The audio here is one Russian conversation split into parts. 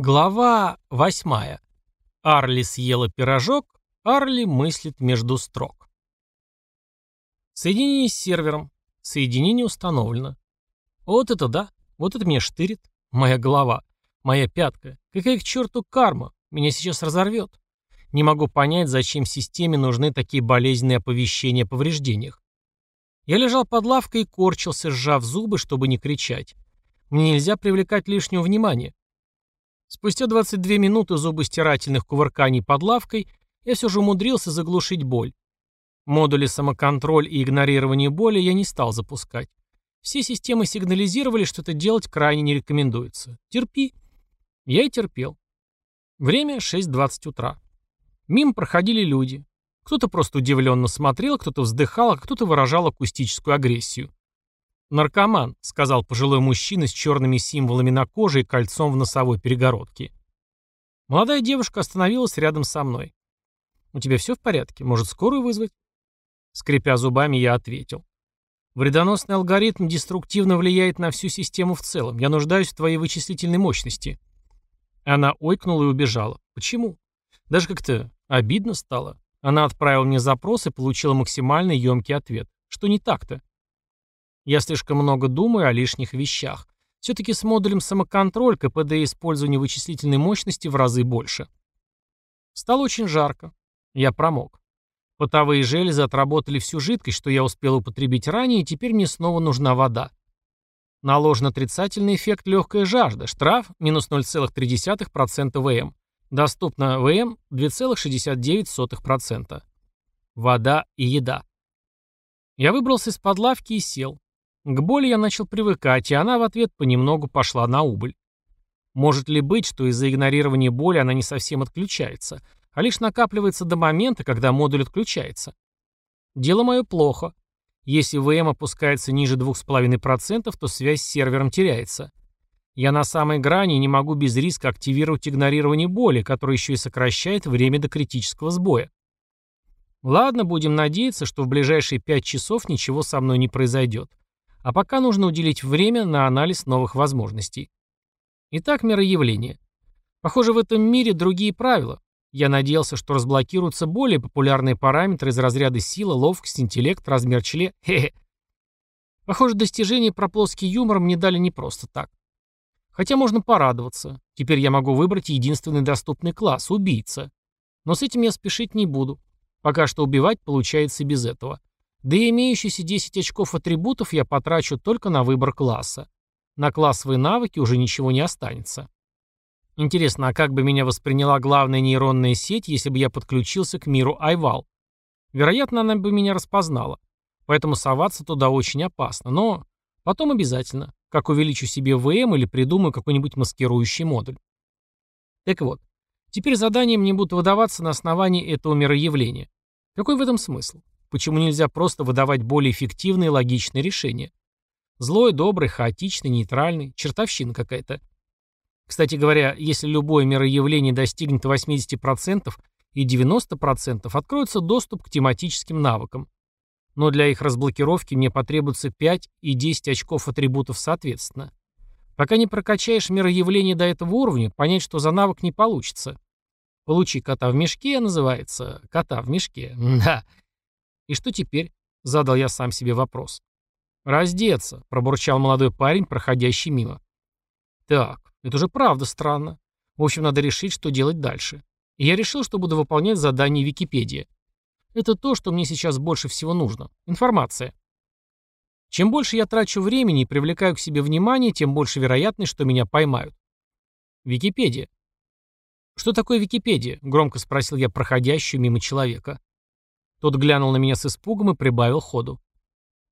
Глава восьмая. Арли съела пирожок, Арли мыслит между строк. Соединение с сервером. Соединение установлено. Вот это да, вот это меня штырит. Моя голова, моя пятка. Какая к черту карма, меня сейчас разорвет. Не могу понять, зачем системе нужны такие болезненные оповещения о повреждениях. Я лежал под лавкой и корчился, сжав зубы, чтобы не кричать. Мне нельзя привлекать лишнего внимания. Спустя 22 минуты зубостирательных кувырканий под лавкой я все же умудрился заглушить боль. Модули самоконтроль и игнорирование боли я не стал запускать. Все системы сигнализировали, что это делать крайне не рекомендуется. Терпи. Я и терпел. Время 6.20 утра. Мимо проходили люди. Кто-то просто удивленно смотрел, кто-то вздыхал, а кто-то выражал акустическую агрессию. «Наркоман», — сказал пожилой мужчина с черными символами на коже и кольцом в носовой перегородке. Молодая девушка остановилась рядом со мной. «У тебя все в порядке? Может, скорую вызвать?» Скрипя зубами, я ответил. «Вредоносный алгоритм деструктивно влияет на всю систему в целом. Я нуждаюсь в твоей вычислительной мощности». Она ойкнула и убежала. «Почему?» Даже как-то обидно стало. Она отправила мне запрос и получила максимально емкий ответ. Что не так-то? Я слишком много думаю о лишних вещах. Все-таки с модулем самоконтроль КПД и использование вычислительной мощности в разы больше. Стало очень жарко. Я промок. Потовые железы отработали всю жидкость, что я успел употребить ранее, и теперь мне снова нужна вода. Наложен отрицательный эффект легкая жажда. Штраф минус 0,3% ВМ. Доступно ВМ 2,69%. Вода и еда. Я выбрался из-под лавки и сел. К боли я начал привыкать, и она в ответ понемногу пошла на убыль. Может ли быть, что из-за игнорирования боли она не совсем отключается, а лишь накапливается до момента, когда модуль отключается? Дело мое плохо. Если ВМ опускается ниже 2,5%, то связь с сервером теряется. Я на самой грани и не могу без риска активировать игнорирование боли, которое еще и сокращает время до критического сбоя. Ладно, будем надеяться, что в ближайшие 5 часов ничего со мной не произойдет. А пока нужно уделить время на анализ новых возможностей. Итак, мироявление. Похоже, в этом мире другие правила. Я надеялся, что разблокируются более популярные параметры из разряда сила, ловкость, интеллект, размер чле. Хе-хе. Похоже, достижения про плоский юмор мне дали не просто так. Хотя можно порадоваться. Теперь я могу выбрать единственный доступный класс – убийца. Но с этим я спешить не буду. Пока что убивать получается без этого. Да и имеющиеся 10 очков атрибутов я потрачу только на выбор класса. На классовые навыки уже ничего не останется. Интересно, а как бы меня восприняла главная нейронная сеть, если бы я подключился к миру Айвал? Вероятно, она бы меня распознала. Поэтому соваться туда очень опасно. Но потом обязательно. Как увеличу себе ВМ или придумаю какой-нибудь маскирующий модуль. Так вот, теперь задания мне будут выдаваться на основании этого мироявления. Какой в этом смысл? Почему нельзя просто выдавать более эффективные и логичные решения? Злой, добрый, хаотичный, нейтральный, чертовщина какая-то. Кстати говоря, если любое мироявление достигнет 80% и 90%, откроется доступ к тематическим навыкам. Но для их разблокировки мне потребуется 5 и 10 очков атрибутов соответственно. Пока не прокачаешь мироявление до этого уровня, понять, что за навык не получится. Получи кота в мешке, называется. Кота в мешке. Да, «И что теперь?» — задал я сам себе вопрос. «Раздеться», — пробурчал молодой парень, проходящий мимо. «Так, это же правда странно. В общем, надо решить, что делать дальше. И я решил, что буду выполнять задание Википедии. Это то, что мне сейчас больше всего нужно. Информация. Чем больше я трачу времени и привлекаю к себе внимание, тем больше вероятность, что меня поймают. Википедия. «Что такое Википедия?» — громко спросил я проходящую мимо человека. Тот глянул на меня с испугом и прибавил ходу.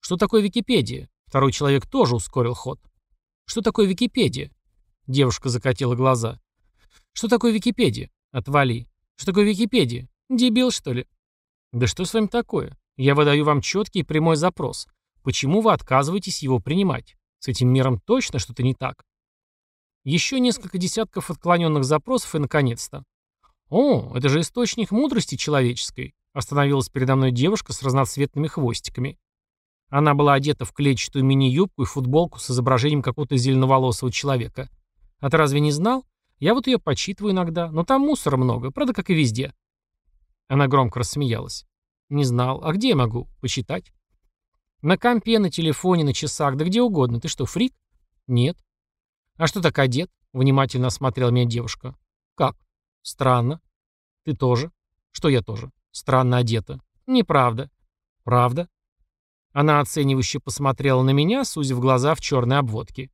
«Что такое Википедия?» Второй человек тоже ускорил ход. «Что такое Википедия?» Девушка закатила глаза. «Что такое Википедия?» «Отвали». «Что такое Википедия?» «Дебил, что ли?» «Да что с вами такое? Я выдаю вам четкий и прямой запрос. Почему вы отказываетесь его принимать? С этим миром точно что-то не так?» Еще несколько десятков отклоненных запросов и, наконец-то. «О, это же источник мудрости человеческой. Остановилась передо мной девушка с разноцветными хвостиками. Она была одета в клетчатую мини-юбку и футболку с изображением какого-то зеленоволосого человека. А ты разве не знал? Я вот ее почитываю иногда, но там мусора много, правда, как и везде». Она громко рассмеялась. «Не знал. А где я могу? Почитать?» «На компе, на телефоне, на часах, да где угодно. Ты что, фрик?» «Нет». «А что так одет?» — внимательно осмотрела меня девушка. «Как?» «Странно». «Ты тоже?» «Что я тоже?» «Странно одета». «Неправда». «Правда?» Она оценивающе посмотрела на меня, сузив глаза в черной обводке.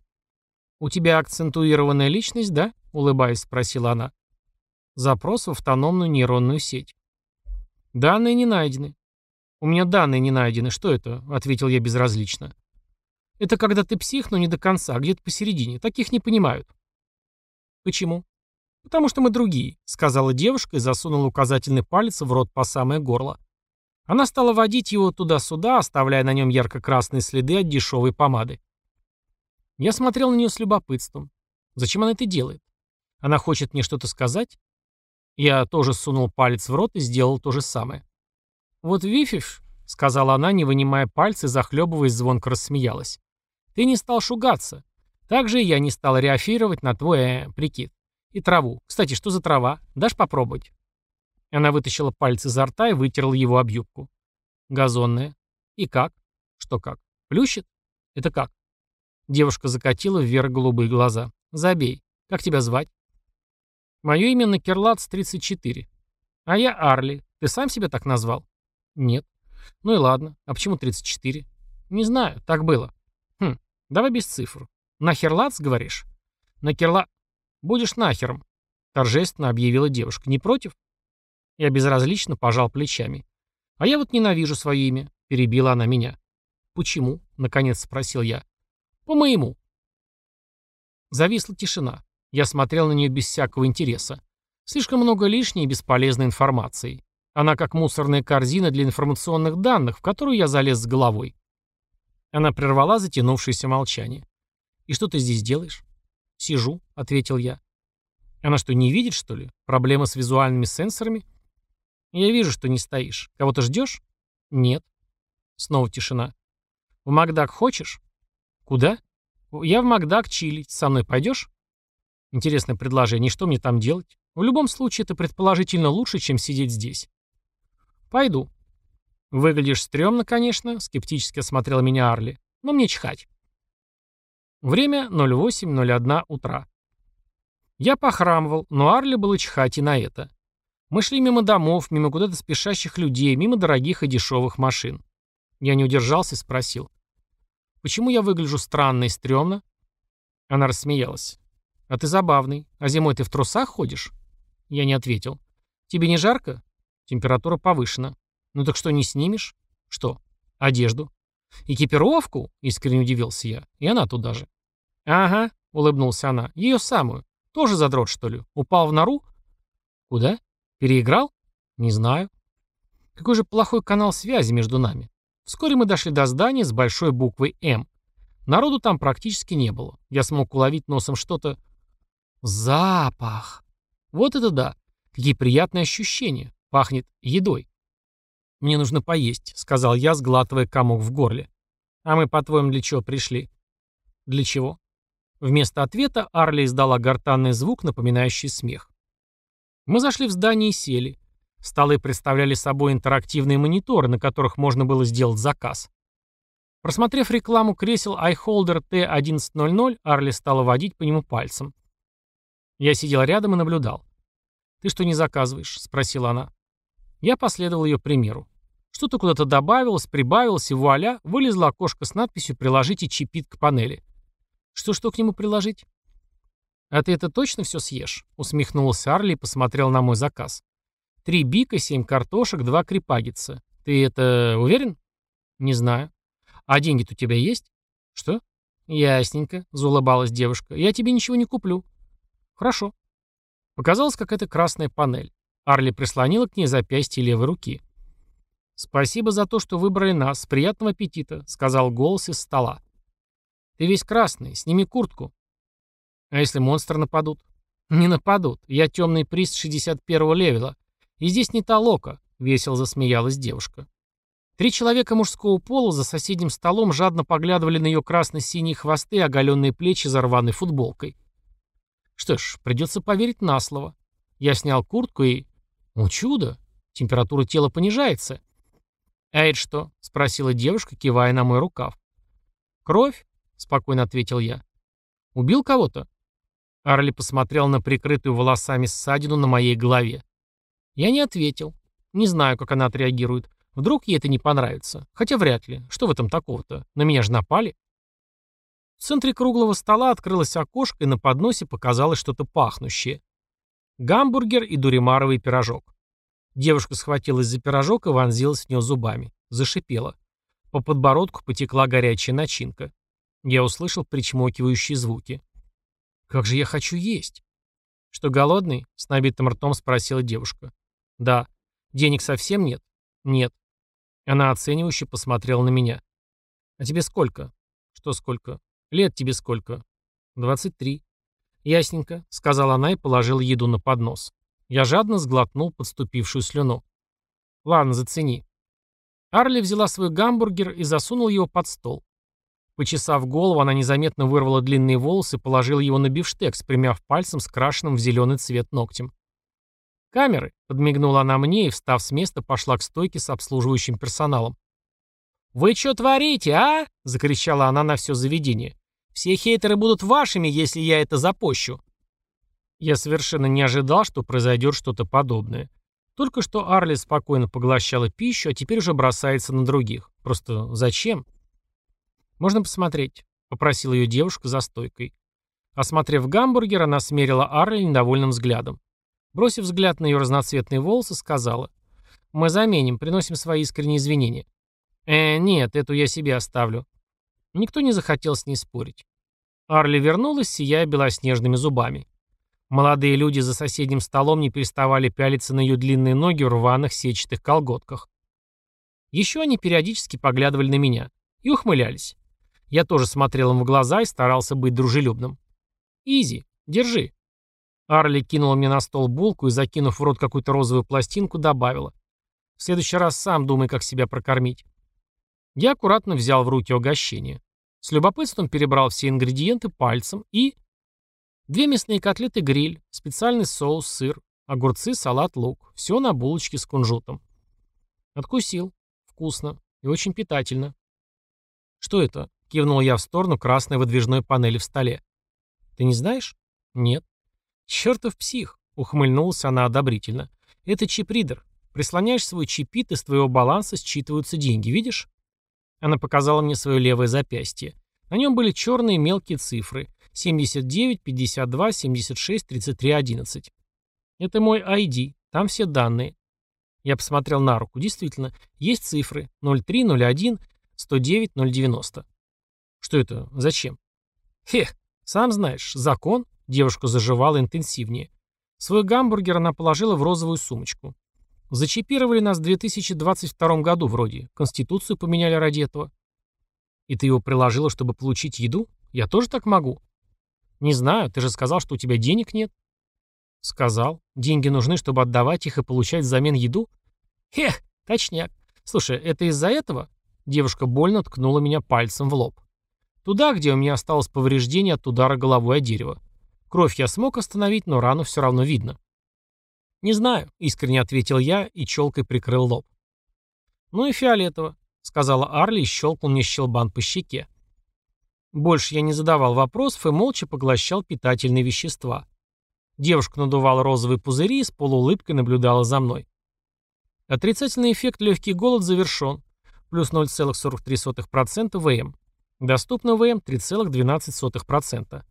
«У тебя акцентуированная личность, да?» — улыбаясь, спросила она. Запрос в автономную нейронную сеть. «Данные не найдены». «У меня данные не найдены. Что это?» — ответил я безразлично. «Это когда ты псих, но не до конца, где-то посередине. Таких не понимают». «Почему?» «Потому что мы другие», — сказала девушка и засунула указательный палец в рот по самое горло. Она стала водить его туда-сюда, оставляя на нем ярко-красные следы от дешевой помады. Я смотрел на нее с любопытством. Зачем она это делает? Она хочет мне что-то сказать? Я тоже сунул палец в рот и сделал то же самое. «Вот вифиш», — сказала она, не вынимая пальцы, захлебываясь, звонко рассмеялась. «Ты не стал шугаться. Так же и я не стал реафировать на твой э, прикид. И траву. Кстати, что за трава? Дашь попробовать?» Она вытащила пальцы изо рта и вытерла его об юбку. «Газонная. И как? Что как? Плющит? Это как?» Девушка закатила вверх голубые глаза. «Забей. Как тебя звать?» «Мое имя Накерлац, 34. А я Арли. Ты сам себя так назвал?» «Нет». «Ну и ладно. А почему 34?» «Не знаю. Так было». «Хм. Давай без цифр. Нахерлац, говоришь?» «Накерла...» «Будешь нахером», — торжественно объявила девушка. «Не против?» Я безразлично пожал плечами. «А я вот ненавижу свое имя», — перебила она меня. «Почему?» — наконец спросил я. «По-моему». Зависла тишина. Я смотрел на нее без всякого интереса. Слишком много лишней и бесполезной информации. Она как мусорная корзина для информационных данных, в которую я залез с головой. Она прервала затянувшееся молчание. «И что ты здесь делаешь?» «Сижу», — ответил я. «Она что, не видит, что ли? Проблема с визуальными сенсорами?» «Я вижу, что не стоишь. Кого-то ждешь?» «Нет». Снова тишина. «В Макдак хочешь?» «Куда?» «Я в Макдак чилить. Со мной пойдешь?» Интересное предложение. Что мне там делать? В любом случае, это предположительно лучше, чем сидеть здесь. «Пойду». «Выглядишь стрёмно, конечно», — скептически осмотрела меня Арли. «Но мне чихать». Время 08.01 утра. Я похрамывал, но Арли было чихать и на это. Мы шли мимо домов, мимо куда-то спешащих людей, мимо дорогих и дешевых машин. Я не удержался и спросил. «Почему я выгляжу странно и стрёмно?» Она рассмеялась. «А ты забавный. А зимой ты в трусах ходишь?» Я не ответил. «Тебе не жарко?» «Температура повышена». «Ну так что, не снимешь?» «Что?» «Одежду». «Экипировку?» — искренне удивился я. «И она туда же». «Ага», — улыбнулся она. «Ее самую. Тоже задрот, что ли? Упал в нору?» «Куда?» Переиграл? Не знаю. Какой же плохой канал связи между нами. Вскоре мы дошли до здания с большой буквой «М». Народу там практически не было. Я смог уловить носом что-то... Запах! Вот это да! Какие приятные ощущения. Пахнет едой. «Мне нужно поесть», — сказал я, сглатывая комок в горле. «А мы, по-твоему, для чего пришли?» «Для чего?» Вместо ответа Арли издала гортанный звук, напоминающий смех. Мы зашли в здание и сели. Столы представляли собой интерактивные мониторы, на которых можно было сделать заказ. Просмотрев рекламу кресел iHolder T1100, Арли стала водить по нему пальцем. Я сидел рядом и наблюдал. «Ты что не заказываешь?» — спросила она. Я последовал ее примеру. Что-то куда-то добавилось, прибавилось, и вуаля, вылезло окошко с надписью «Приложите чипит к панели». Что-что к нему приложить? «А ты это точно все съешь?» — усмехнулся Арли и посмотрел на мой заказ. «Три бика, семь картошек, два крепагица. Ты это уверен?» «Не знаю». «А деньги-то у тебя есть?» «Что?» «Ясненько», — заулыбалась девушка. «Я тебе ничего не куплю». «Хорошо». Показалась какая-то красная панель. Арли прислонила к ней запястье левой руки. «Спасибо за то, что выбрали нас. Приятного аппетита», — сказал голос из стола. «Ты весь красный. Сними куртку». А если монстры нападут? Не нападут. Я темный приз 61-го левела. И здесь не та лока, весело засмеялась девушка. Три человека мужского пола за соседним столом жадно поглядывали на ее красно-синие хвосты и оголенные плечи за рваной футболкой. Что ж, придется поверить на слово. Я снял куртку и... О, чудо! Температура тела понижается. «А это что?» — спросила девушка, кивая на мой рукав. «Кровь?» — спокойно ответил я. «Убил кого-то?» Арли посмотрел на прикрытую волосами ссадину на моей голове. Я не ответил. Не знаю, как она отреагирует. Вдруг ей это не понравится. Хотя вряд ли. Что в этом такого-то? На меня же напали. В центре круглого стола открылось окошко, и на подносе показалось что-то пахнущее. Гамбургер и дуримаровый пирожок. Девушка схватилась за пирожок и вонзилась в него зубами. Зашипела. По подбородку потекла горячая начинка. Я услышал причмокивающие звуки. «Как же я хочу есть!» «Что, голодный?» — с набитым ртом спросила девушка. «Да». «Денег совсем нет?» «Нет». Она оценивающе посмотрела на меня. «А тебе сколько?» «Что сколько?» «Лет тебе сколько?» «Двадцать три». «Ясненько», — сказала она и положила еду на поднос. Я жадно сглотнул подступившую слюну. «Ладно, зацени». Арли взяла свой гамбургер и засунула его под стол. Почесав голову, она незаметно вырвала длинные волосы и положила его на бифштекс, примяв пальцем с крашенным в зеленый цвет ногтем. «Камеры», — подмигнула она мне и, встав с места, пошла к стойке с обслуживающим персоналом. «Вы что творите, а?» — закричала она на все заведение. «Все хейтеры будут вашими, если я это запощу». Я совершенно не ожидал, что произойдет что-то подобное. Только что Арли спокойно поглощала пищу, а теперь уже бросается на других. Просто зачем? «Можно посмотреть?» — попросила ее девушка за стойкой. Осмотрев гамбургер, она смерила Арли недовольным взглядом. Бросив взгляд на ее разноцветные волосы, сказала. «Мы заменим, приносим свои искренние извинения». «Э, нет, эту я себе оставлю». Никто не захотел с ней спорить. Арли вернулась, сияя белоснежными зубами. Молодые люди за соседним столом не переставали пялиться на ее длинные ноги в рваных сетчатых колготках. Еще они периодически поглядывали на меня и ухмылялись. Я тоже смотрел им в глаза и старался быть дружелюбным. «Изи, держи». Арли кинула мне на стол булку и, закинув в рот какую-то розовую пластинку, добавила. «В следующий раз сам думай, как себя прокормить». Я аккуратно взял в руки угощение. С любопытством перебрал все ингредиенты пальцем и... Две мясные котлеты гриль, специальный соус, сыр, огурцы, салат, лук. Все на булочке с кунжутом. Откусил. Вкусно. И очень питательно. Что это? Кивнул я в сторону красной выдвижной панели в столе. Ты не знаешь? Нет. Чертов псих. Ухмыльнулась она одобрительно. Это чипридер. Прислоняешь свой чипит, из твоего баланса считываются деньги, видишь? Она показала мне свое левое запястье. На нем были черные мелкие цифры. 79, 52, 76, 33, 11. Это мой ID, там все данные. Я посмотрел на руку. Действительно, есть цифры 03, 01, 109, 090. Что это? Зачем? Хех, сам знаешь, закон. Девушка заживала интенсивнее. Свой гамбургер она положила в розовую сумочку. Зачипировали нас в 2022 году вроде. Конституцию поменяли ради этого. И ты его приложила, чтобы получить еду? Я тоже так могу? «Не знаю, ты же сказал, что у тебя денег нет». «Сказал. Деньги нужны, чтобы отдавать их и получать взамен еду?» «Хех, точняк. Слушай, это из-за этого?» Девушка больно ткнула меня пальцем в лоб. Туда, где у меня осталось повреждение от удара головой о дерево. Кровь я смог остановить, но рану все равно видно. «Не знаю», — искренне ответил я и челкой прикрыл лоб. «Ну и фиолетово», — сказала Арли и щелкнул мне щелбан по щеке. Больше я не задавал вопросов и молча поглощал питательные вещества. Девушка надувала розовые пузыри и с полуулыбкой наблюдала за мной. Отрицательный эффект легкий голод завершен. Плюс 0,43% ВМ. Доступно ВМ 3,12%.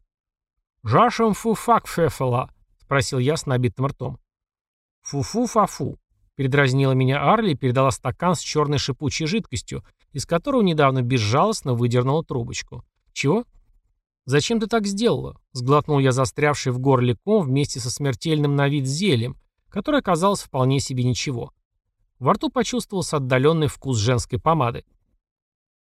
«Жашем фу фак фефела?» — спросил я с набитым ртом. «Фу-фу-фа-фу», — передразнила меня Арли и передала стакан с черной шипучей жидкостью, из которого недавно безжалостно выдернула трубочку. «Чего?» «Зачем ты так сделала?» — сглотнул я застрявший в горле ком вместе со смертельным на вид зельем, которое оказалось вполне себе ничего. Во рту почувствовался отдаленный вкус женской помады.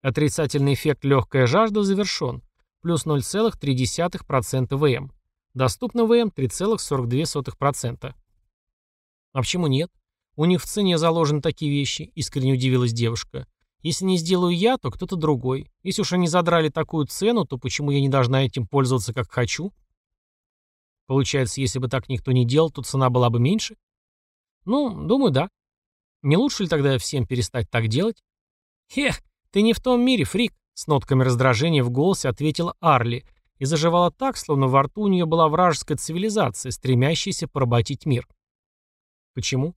Отрицательный эффект легкая жажда завершен. Плюс 0,3% ВМ. Доступно ВМ 3,42%. А почему нет? У них в цене заложены такие вещи, искренне удивилась девушка. Если не сделаю я, то кто-то другой. Если уж они задрали такую цену, то почему я не должна этим пользоваться как хочу? Получается, если бы так никто не делал, то цена была бы меньше? Ну, думаю, да. Не лучше ли тогда всем перестать так делать? Хех, ты не в том мире, фрик, с нотками раздражения в голосе ответила Арли и заживала так, словно во рту у нее была вражеская цивилизация, стремящаяся поработить мир. Почему?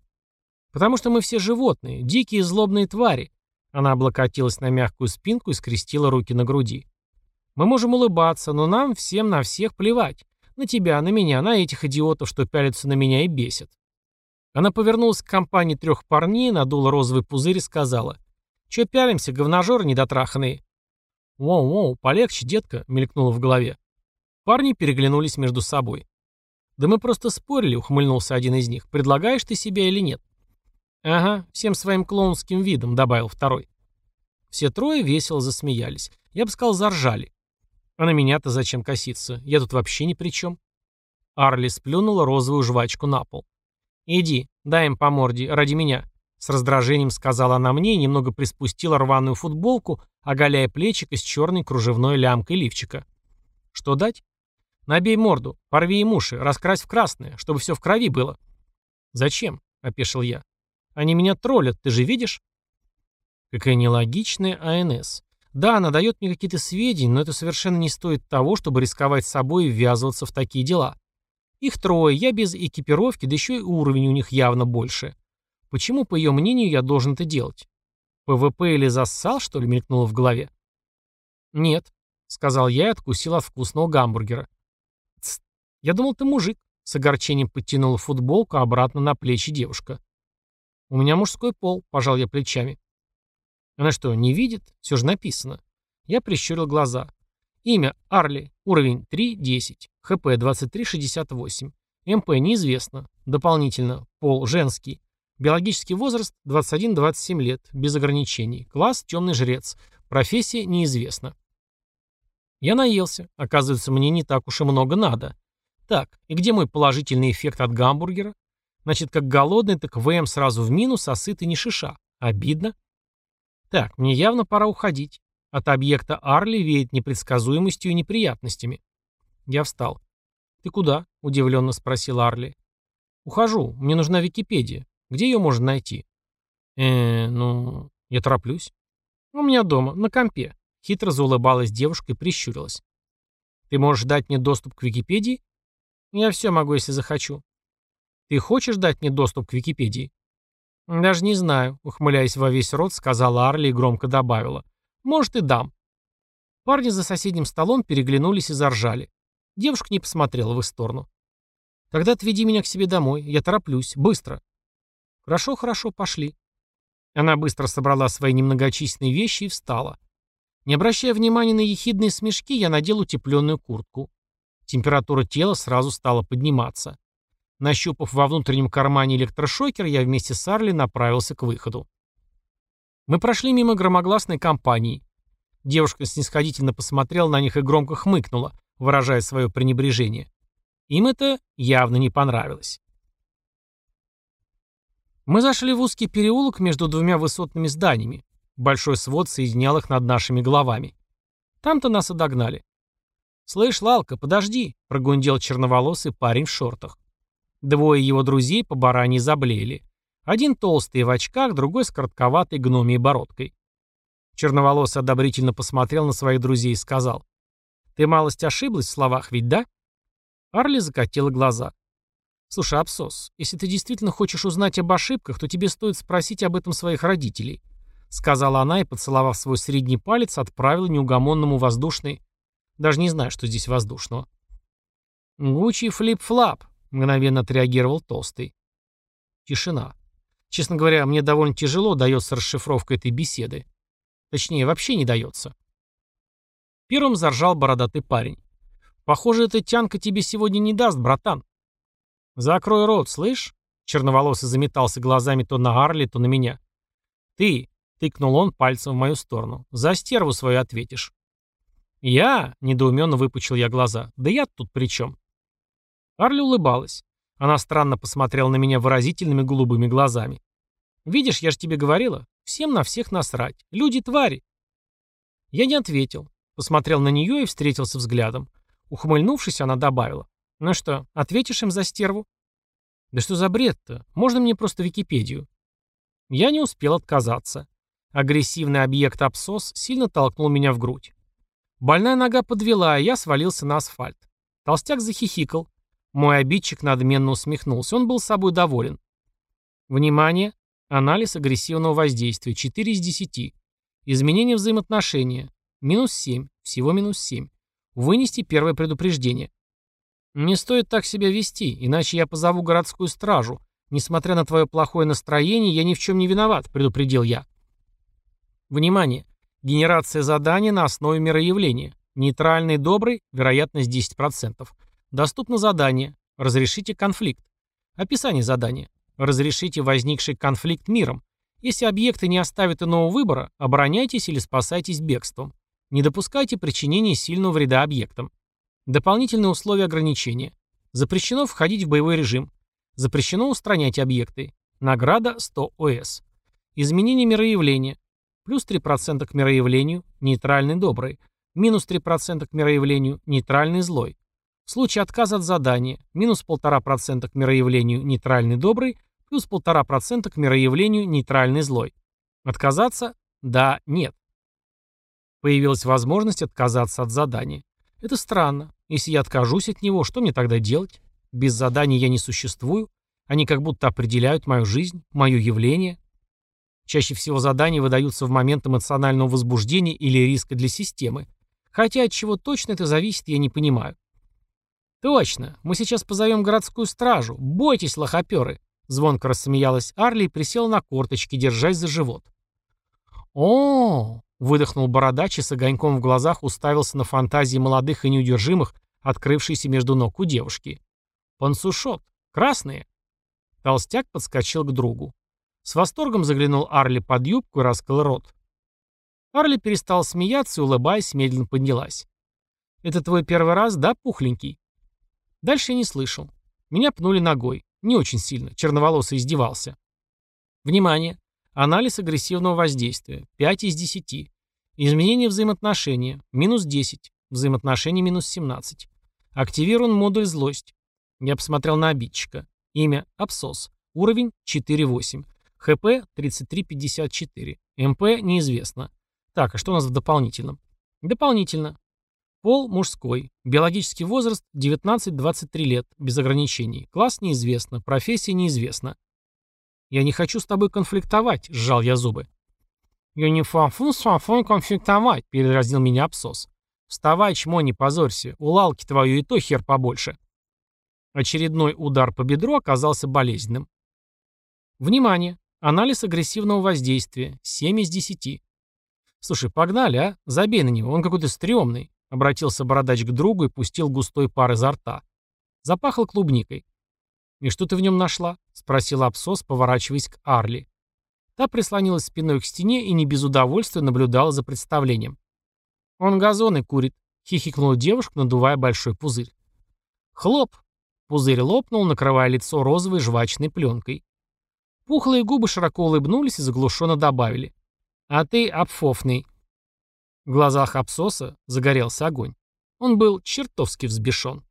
Потому что мы все животные, дикие злобные твари. Она облокотилась на мягкую спинку и скрестила руки на груди. Мы можем улыбаться, но нам всем на всех плевать. На тебя, на меня, на этих идиотов, что пялятся на меня и бесят. Она повернулась к компании трех парней, надула розовый пузырь и сказала. «Чё пялимся, говножоры недотраханные?» «Воу-воу, полегче, детка», — мелькнуло в голове. Парни переглянулись между собой. «Да мы просто спорили», — ухмыльнулся один из них. «Предлагаешь ты себя или нет?» «Ага, всем своим клоунским видом», — добавил второй. Все трое весело засмеялись. Я бы сказал, заржали. А на меня-то зачем коситься? Я тут вообще ни при чем. Арли сплюнула розовую жвачку на пол. «Иди, дай им по морде, ради меня», — с раздражением сказала она мне и немного приспустила рваную футболку, оголяя плечико с черной кружевной лямкой лифчика. «Что дать?» «Набей морду, порви им уши, раскрась в красное, чтобы все в крови было». «Зачем?» — опешил я. «Они меня троллят, ты же видишь?» Какая нелогичная АНС. Да, она дает мне какие-то сведения, но это совершенно не стоит того, чтобы рисковать собой и ввязываться в такие дела. Их трое, я без экипировки, да еще и уровень у них явно больше. Почему, по ее мнению, я должен это делать? ПВП или зассал, что ли, мелькнуло в голове? Нет, сказал я и откусил от вкусного гамбургера. Тс, я думал, ты мужик. С огорчением подтянула футболку обратно на плечи девушка. У меня мужской пол, пожал я плечами. Она что, не видит? Все же написано. Я прищурил глаза. Имя Арли. Уровень 3.10. ХП 23.68. МП неизвестно. Дополнительно. Пол женский. Биологический возраст 21-27 лет. Без ограничений. Класс темный жрец. Профессия неизвестна. Я наелся. Оказывается, мне не так уж и много надо. Так, и где мой положительный эффект от гамбургера? Значит, как голодный, так ВМ сразу в минус, а сытый не шиша. Обидно. Так, мне явно пора уходить. От объекта Арли веет непредсказуемостью и неприятностями. Я встал. «Ты куда?» – удивленно спросил Арли. «Ухожу. Мне нужна Википедия. Где ее можно найти?» э ну... Я тороплюсь. «У меня дома, на компе». Хитро заулыбалась девушка и прищурилась. «Ты можешь дать мне доступ к Википедии?» «Я все могу, если захочу». «Ты хочешь дать мне доступ к Википедии?» «Даже не знаю», — ухмыляясь во весь рот, сказала Арли и громко добавила. «Может, и дам». Парни за соседним столом переглянулись и заржали. Девушка не посмотрела в их сторону. «Тогда отведи меня к себе домой. Я тороплюсь. Быстро». «Хорошо, хорошо, пошли». Она быстро собрала свои немногочисленные вещи и встала. Не обращая внимания на ехидные смешки, я надел утепленную куртку. Температура тела сразу стала подниматься. Нащупав во внутреннем кармане электрошокер, я вместе с Арли направился к выходу. Мы прошли мимо громогласной компании. Девушка снисходительно посмотрела на них и громко хмыкнула, выражая свое пренебрежение. Им это явно не понравилось. Мы зашли в узкий переулок между двумя высотными зданиями. Большой свод соединял их над нашими головами. Там-то нас и догнали. «Слышь, Лалка, подожди», — прогундел черноволосый парень в шортах. Двое его друзей по баране заблеяли. Один толстый в очках, другой с коротковатой гномией бородкой. Черноволосый одобрительно посмотрел на своих друзей и сказал. «Ты малость ошиблась в словах, ведь да?» Арли закатила глаза. «Слушай, Абсос, если ты действительно хочешь узнать об ошибках, то тебе стоит спросить об этом своих родителей», сказала она и, поцеловав свой средний палец, отправила неугомонному воздушный... Даже не знаю, что здесь воздушного. «Гуччи флип-флап», Мгновенно отреагировал Толстый. Тишина. Честно говоря, мне довольно тяжело дается расшифровка этой беседы. Точнее, вообще не дается. Первым заржал бородатый парень. «Похоже, эта тянка тебе сегодня не даст, братан». «Закрой рот, слышь?» Черноволосый заметался глазами то на Арли, то на меня. «Ты», — тыкнул он пальцем в мою сторону, — «за стерву свою ответишь». «Я?» — недоуменно выпучил я глаза. «Да я тут при чем?» Арли улыбалась. Она странно посмотрела на меня выразительными голубыми глазами. «Видишь, я же тебе говорила, всем на всех насрать. Люди твари». Я не ответил. Посмотрел на нее и встретился взглядом. Ухмыльнувшись, она добавила. Ну что, ответишь им за стерву? Да что за бред-то? Можно мне просто Википедию? Я не успел отказаться. Агрессивный объект абсос сильно толкнул меня в грудь. Больная нога подвела, и я свалился на асфальт. Толстяк захихикал. Мой обидчик надменно усмехнулся. Он был собой доволен. Внимание! Анализ агрессивного воздействия. 4 из 10. Изменение взаимоотношения. Минус 7. Всего минус 7. Вынести первое предупреждение. Не стоит так себя вести, иначе я позову городскую стражу. Несмотря на твое плохое настроение, я ни в чем не виноват, предупредил я. Внимание! Генерация задания на основе мироявления. Нейтральный добрый, вероятность 10%. Доступно задание. Разрешите конфликт. Описание задания. Разрешите возникший конфликт миром. Если объекты не оставят иного выбора, обороняйтесь или спасайтесь бегством. Не допускайте причинения сильного вреда объектам. Дополнительные условия ограничения. Запрещено входить в боевой режим. Запрещено устранять объекты. Награда 100 ОС. Изменение мироявления. Плюс 3% к мироявлению, нейтральный добрый. Минус 3% к мироявлению, нейтральный злой. В случае отказа от задания, минус 1,5% к мироявлению, нейтральный добрый, плюс 1,5% к мироявлению, нейтральный злой. Отказаться? Да, нет. Появилась возможность отказаться от задания. Это странно. Если я откажусь от него, что мне тогда делать? Без заданий я не существую. Они как будто определяют мою жизнь, мое явление. Чаще всего задания выдаются в момент эмоционального возбуждения или риска для системы. Хотя от чего точно это зависит, я не понимаю. «Точно. Мы сейчас позовем городскую стражу. Бойтесь, лохоперы!» Звонко рассмеялась Арли и присела на корточки, держась за живот. о, Выдохнул бородач и с огоньком в глазах уставился на фантазии молодых и неудержимых, открывшиеся между ног у девушки. «Пансушот. Красные». Толстяк подскочил к другу. С восторгом заглянул Арли под юбку и раскрыл рот. Арли перестал смеяться и, улыбаясь, медленно поднялась. «Это твой первый раз, да, пухленький?» Дальше я не слышал. Меня пнули ногой. Не очень сильно. Черноволосый издевался. Внимание! Анализ агрессивного воздействия. 5 из 10. Изменение взаимоотношения. Минус 10. Взаимоотношения минус 17. Активирован модуль злость. Я посмотрел на обидчика. Имя – Абсос. Уровень – 4.8. ХП – 33.54. МП – неизвестно. Так, а что у нас в дополнительном? Дополнительно. Пол – мужской. Биологический возраст – 19-23 лет, без ограничений. Класс – неизвестно. Профессия – неизвестна. «Я не хочу с тобой конфликтовать», — сжал я зубы. «Я не фанфу с фанфой конфликтовать», — передразнил меня Псос. «Вставай, чмо, не позорься. У лалки твою и то хер побольше». Очередной удар по бедру оказался болезненным. Внимание! Анализ агрессивного воздействия. 7 из 10. «Слушай, погнали, а? Забей на него, он какой-то стрёмный», — обратился бородач к другу и пустил густой пар изо рта. Запахло клубникой. «И что ты в нем нашла?» — спросил Апсос, поворачиваясь к Арли. Та прислонилась спиной к стене и не без удовольствия наблюдала за представлением. «Он газоны курит», — хихикнула девушка, надувая большой пузырь. «Хлоп!» — пузырь лопнул, накрывая лицо розовой жвачной пленкой. Пухлые губы широко улыбнулись и заглушенно добавили. «А ты обфофный». В глазах Апсоса загорелся огонь. Он был чертовски взбешен.